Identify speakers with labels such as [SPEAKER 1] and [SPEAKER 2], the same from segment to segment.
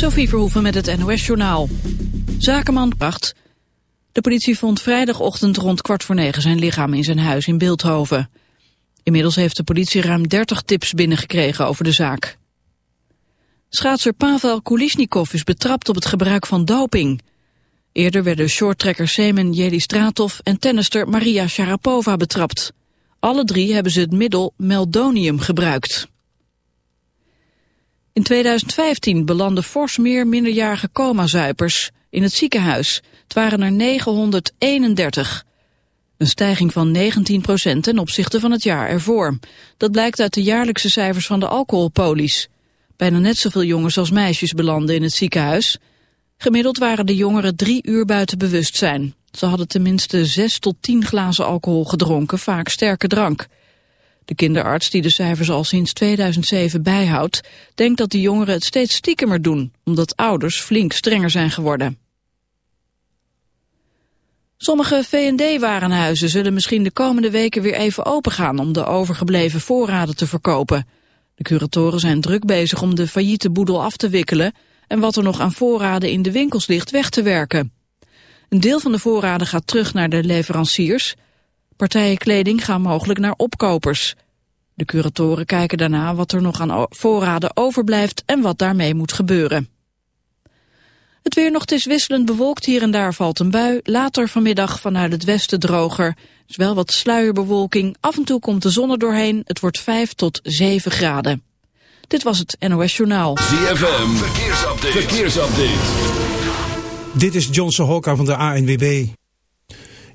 [SPEAKER 1] Sophie Verhoeven met het NOS-journaal. Zakenman bracht. De politie vond vrijdagochtend rond kwart voor negen zijn lichaam in zijn huis in Beeldhoven. Inmiddels heeft de politie ruim 30 tips binnengekregen over de zaak. Schaatser Pavel Kulisnikov is betrapt op het gebruik van doping. Eerder werden shorttrekker Semen Jelistratov en tennister Maria Sharapova betrapt. Alle drie hebben ze het middel meldonium gebruikt. In 2015 belanden fors meer minderjarige coma-zuipers in het ziekenhuis. Het waren er 931. Een stijging van 19 procent ten opzichte van het jaar ervoor. Dat blijkt uit de jaarlijkse cijfers van de alcoholpolies. Bijna net zoveel jongens als meisjes belanden in het ziekenhuis. Gemiddeld waren de jongeren drie uur buiten bewustzijn. Ze hadden tenminste zes tot tien glazen alcohol gedronken, vaak sterke drank. De kinderarts, die de cijfers al sinds 2007 bijhoudt, denkt dat de jongeren het steeds stiekemer doen, omdat ouders flink strenger zijn geworden. Sommige V&D-warenhuizen zullen misschien de komende weken weer even opengaan om de overgebleven voorraden te verkopen. De curatoren zijn druk bezig om de failliete boedel af te wikkelen en wat er nog aan voorraden in de winkels ligt weg te werken. Een deel van de voorraden gaat terug naar de leveranciers. Partijen kleding gaan mogelijk naar opkopers. De curatoren kijken daarna wat er nog aan voorraden overblijft en wat daarmee moet gebeuren. Het weer nog is wisselend bewolkt, hier en daar valt een bui. Later vanmiddag vanuit het westen droger. Er is wel wat sluierbewolking. Af en toe komt de zon er doorheen. Het wordt 5 tot 7 graden. Dit was het NOS Journaal.
[SPEAKER 2] ZFM, verkeersupdate. verkeersupdate.
[SPEAKER 3] Dit is Johnson Hokka van de ANWB.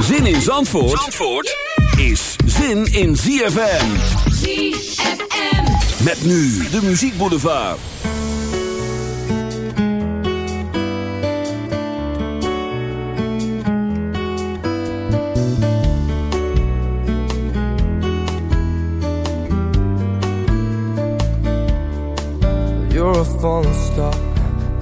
[SPEAKER 2] Zin in Zandvoort, Zandvoort is zin in ZFM.
[SPEAKER 4] ZFM.
[SPEAKER 2] Met nu de muziekboulevard.
[SPEAKER 5] You're a falling star.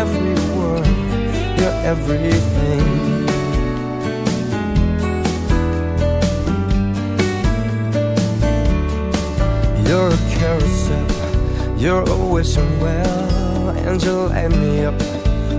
[SPEAKER 5] Every word, your everything. You're a carousel, you're always well, and you light me up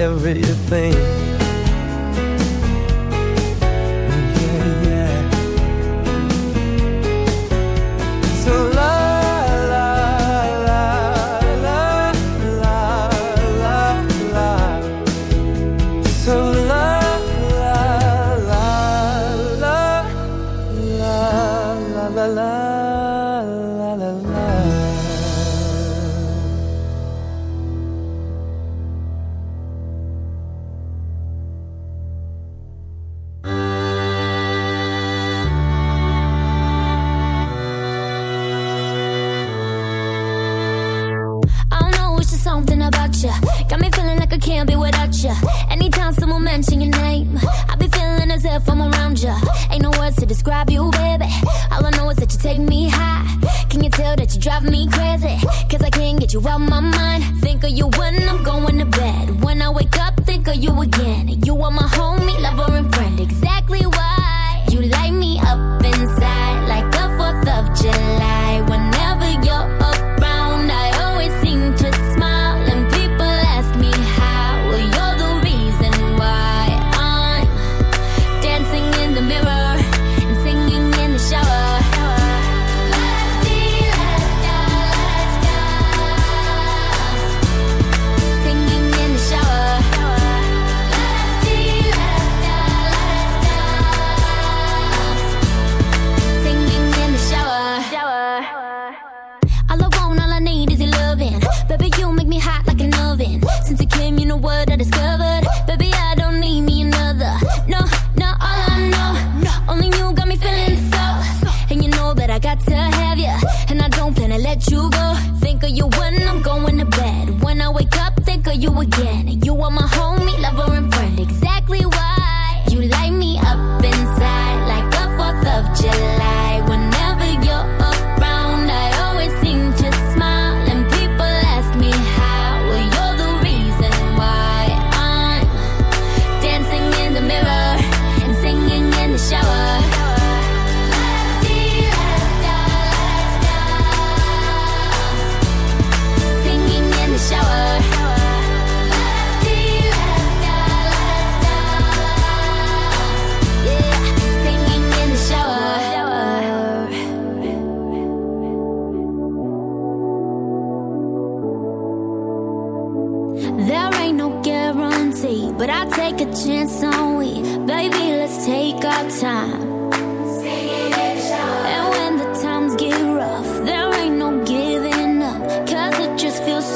[SPEAKER 5] everything.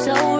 [SPEAKER 5] so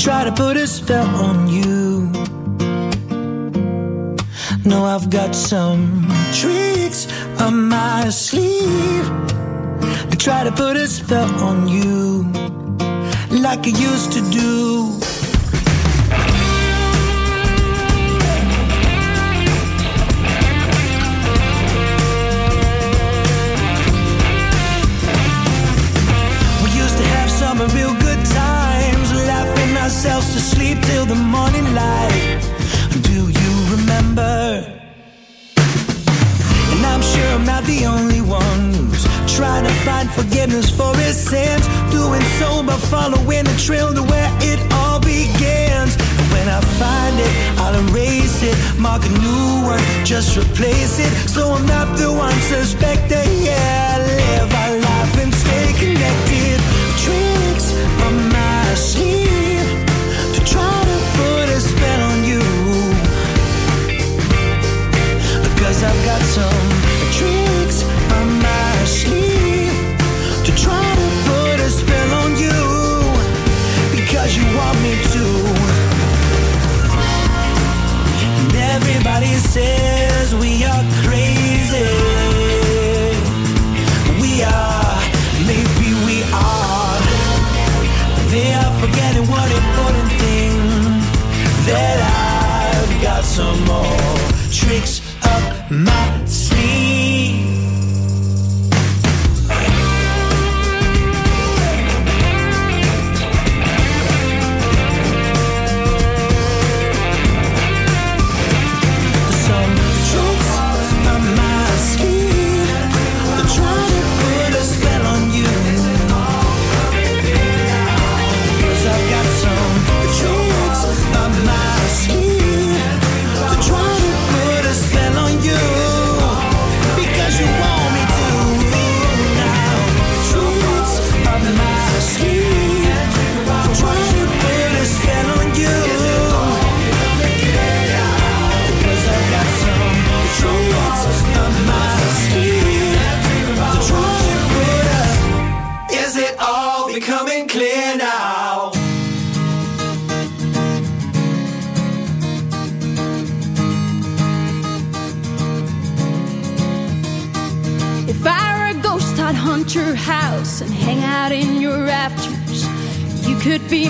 [SPEAKER 6] Try to put a spell on you. No, I've got some tricks up my sleeve. to Try to put a spell on you. Like I used to do. The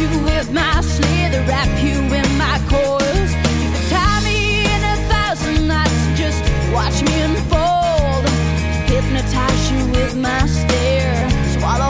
[SPEAKER 7] You with my wrap you in my coils. You tie me in a thousand knots, just watch me unfold. Hypnotize you with my stare, swallow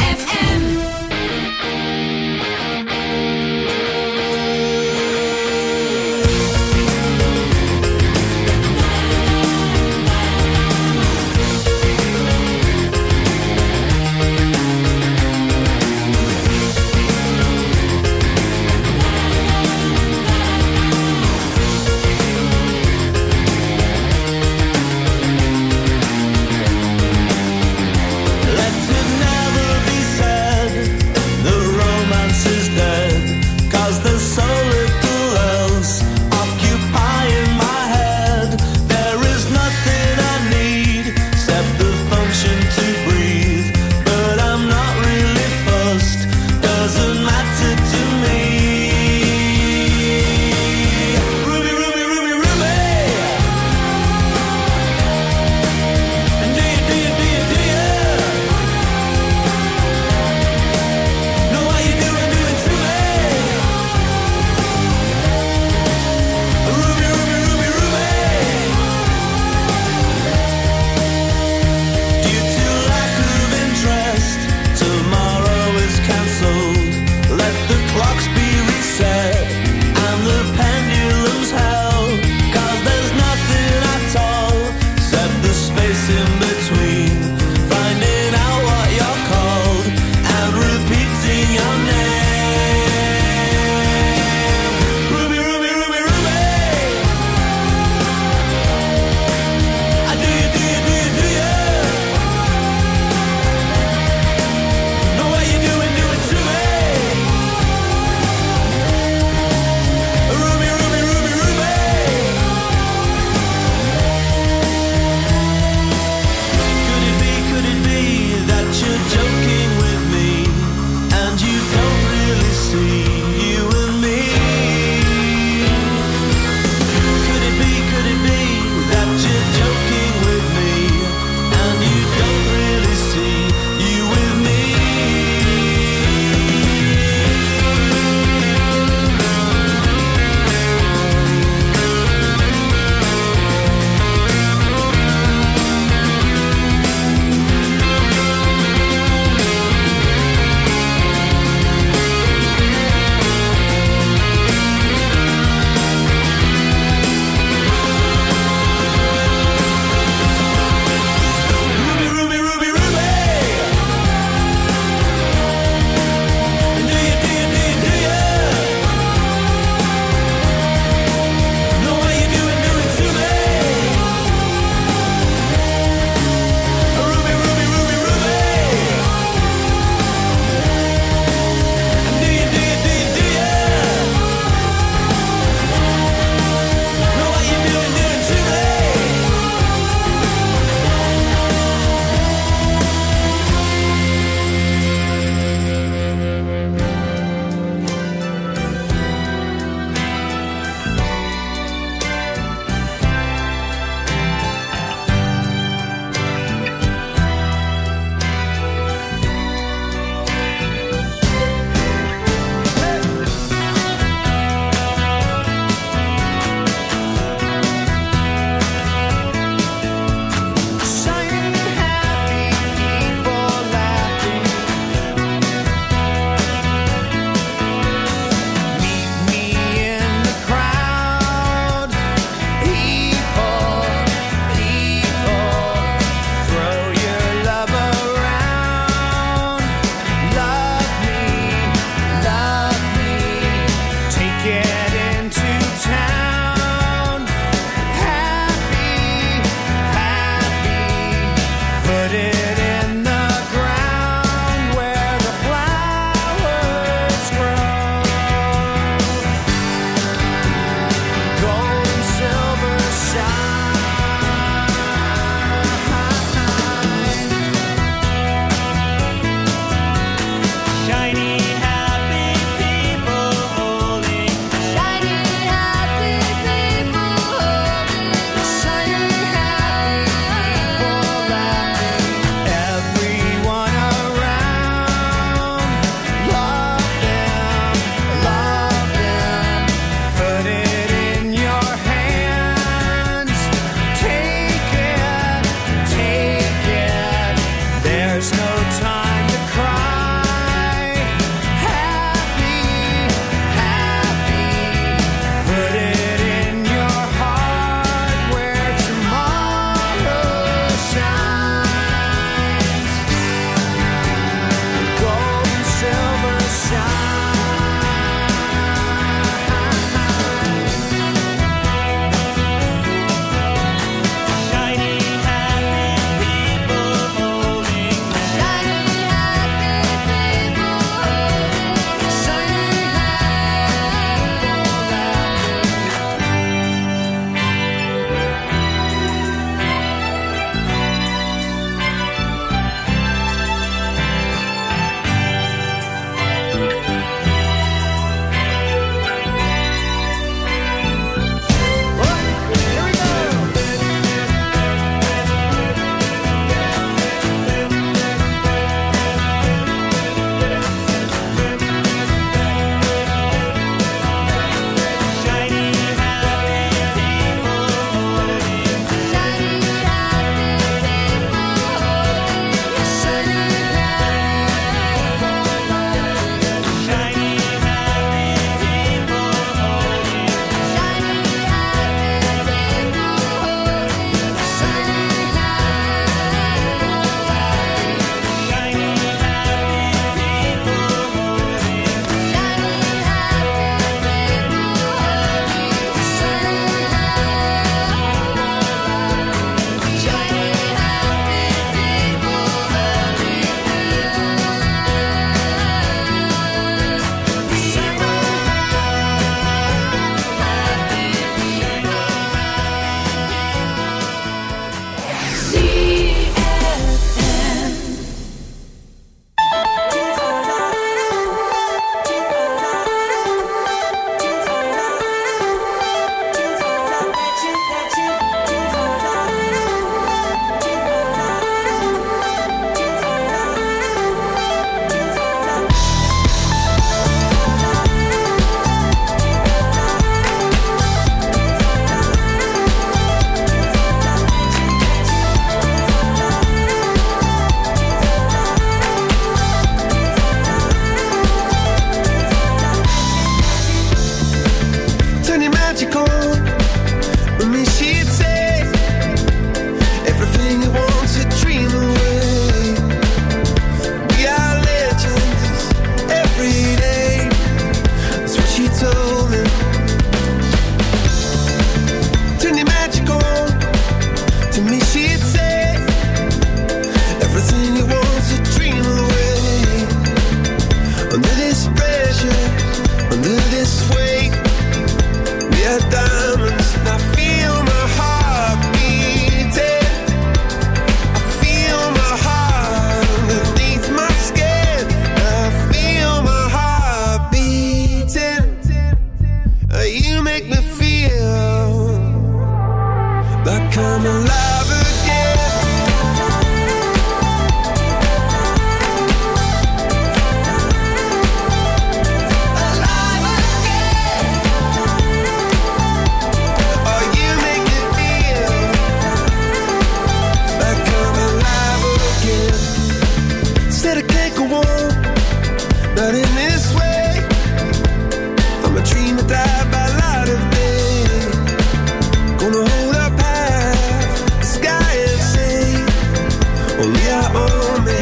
[SPEAKER 7] hold me,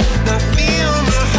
[SPEAKER 7] feel my heart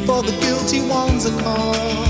[SPEAKER 8] before the guilty ones are caught.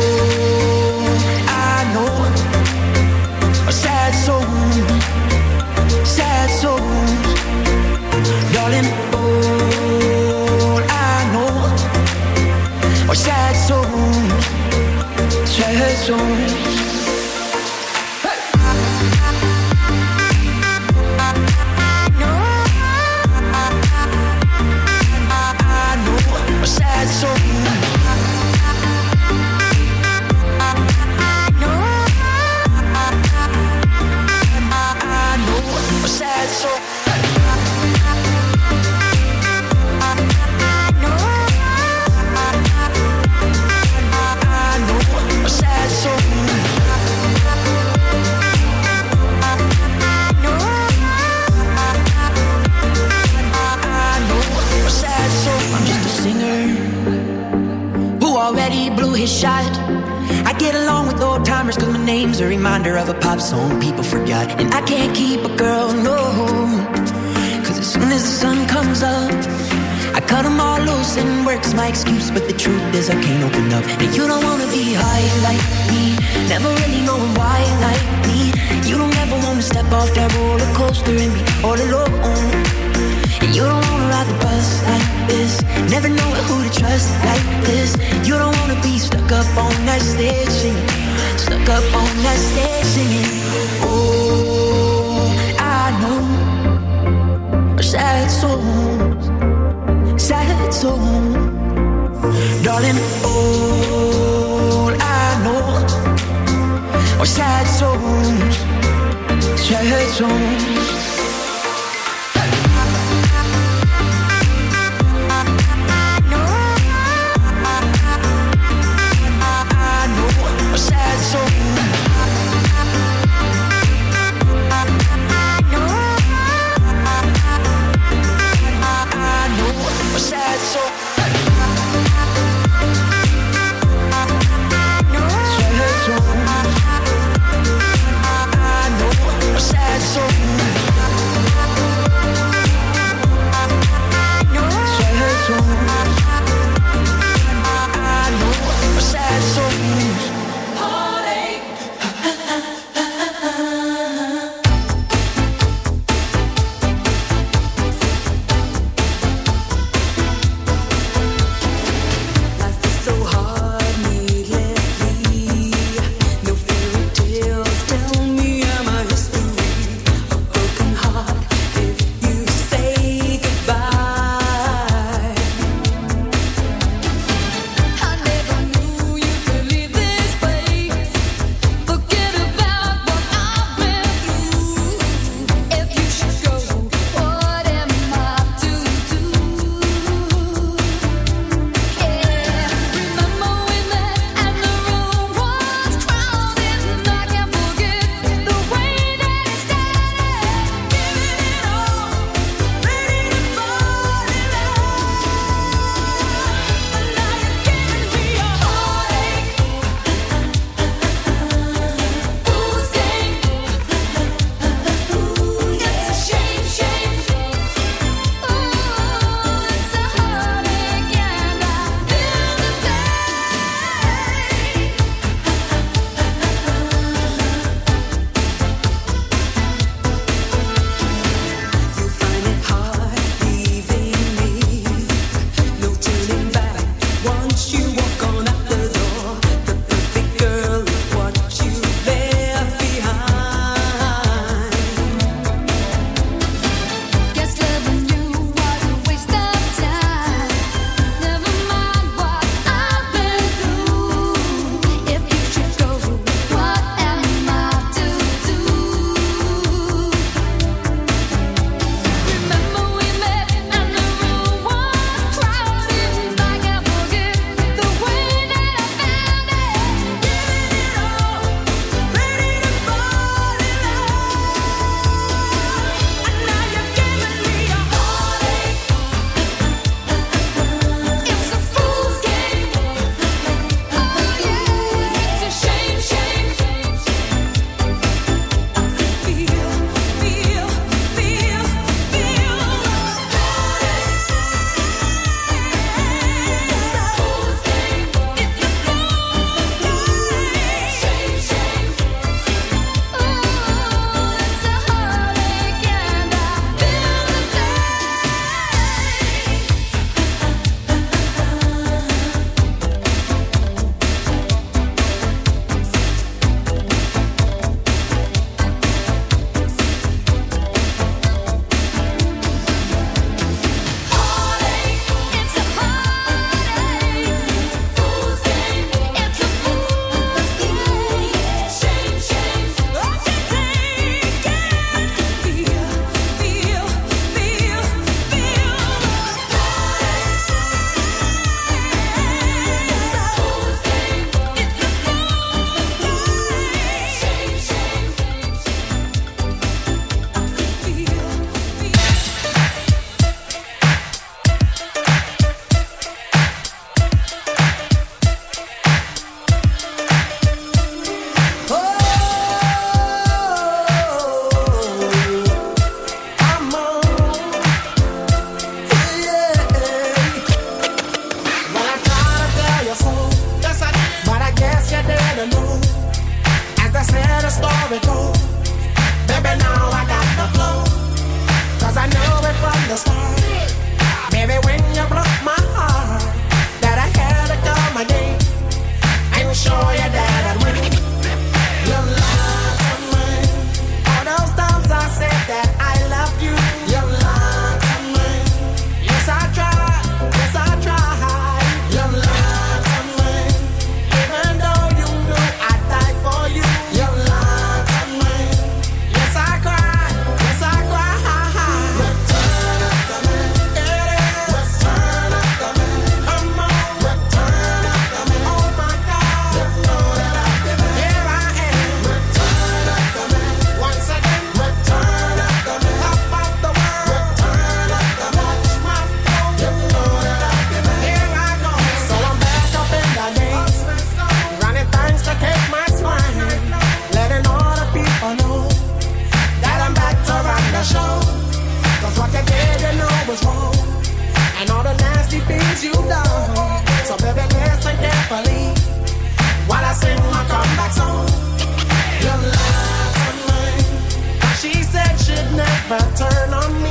[SPEAKER 9] but turn on me.